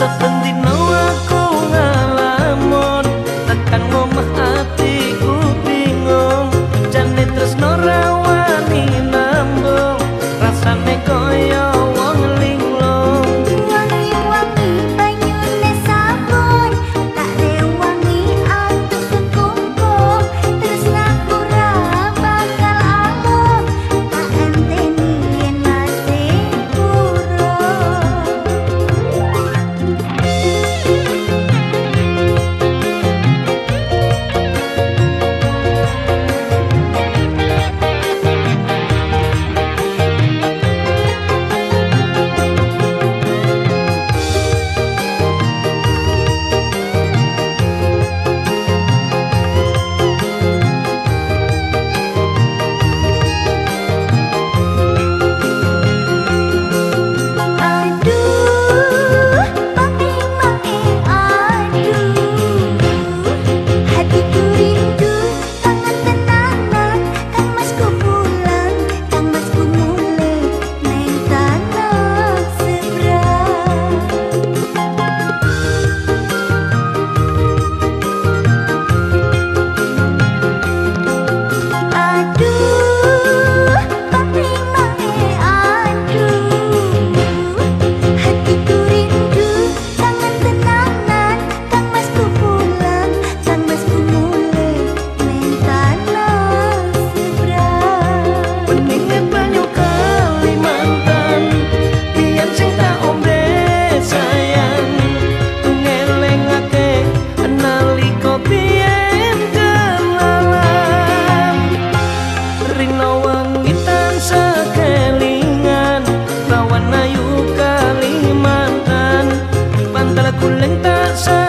so con lenta